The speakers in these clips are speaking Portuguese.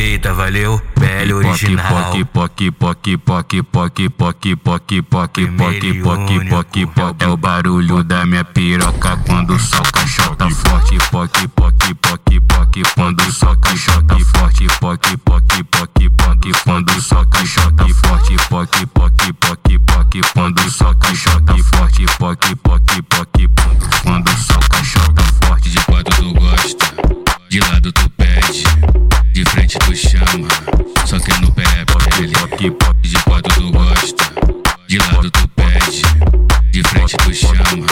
peita, valeu, pele original. Poque, poque, poque, poque, poque, poque, poque, poque, poque, poque, poque. É o barulho da minha piroca quando soca, chota forte. Poque, poque, poque, poque, quando soca, chota forte. Poque, poque, poque, poque, quando soca, chota forte. Poque, poque, poque, poque, quando soca, chota forte. Poque, poque, poque, quando soca, chota forte. De quatro tu gosta, de lado tu pede, de frente tu chama, só que no pé é pele. Poque, poque, De quatro tu gosta, de lado tu pede, de frente tu chama,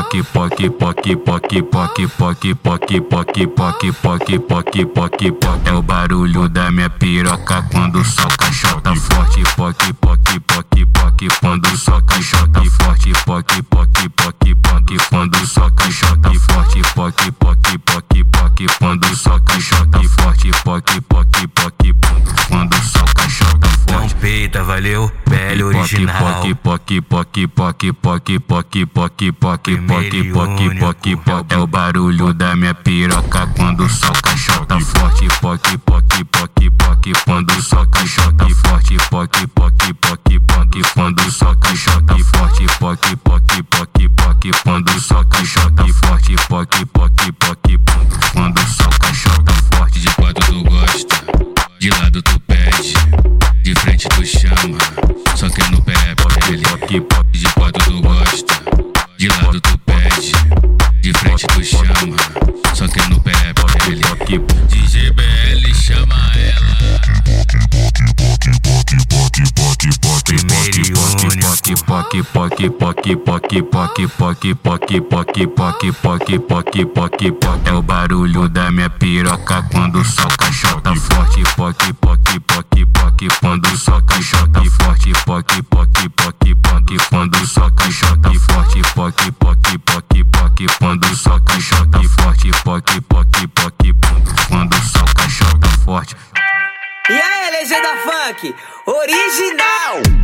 poque, poque, poque, poque, poque, poque, poque, poque, poque, poque, poque, poque, poque. É o barulho da minha piroca quando soca, chota forte. Poque, poque, poque, poque, quando soca, chota forte. Poque, poque, poque, poque, quando soca, chota forte. Poque, poque, poque, poque, quando soca, chota forte. Poque, poque, poque, quando soca, forte. Peita, valeu, pele original. Poque, poque, poque, poque, poque, poque, poque, poque, poque, poque, e poque, poque. É o barulho da minha piroca quando soca, chota forte. Poque, poque, poque, poque, quando soca, chota forte. Poque, poque, poque, poque, quando soca, chota forte. Poque, poque, poque, poque, quando soca, chota forte. Poque, poque, poque, quando Que no pé, bota ele. DJ BL chama ela. É o barulho da minha piroca quando soca chota forte, poque, poque, poque, poque, quando soca chota forte, poque, poque, poque, poque, quando soca chota forte, poque, poque, poque, poque, quando soca chota. Poque, poque, poque, quando soca, chota forte. E aí, legenda funk, original!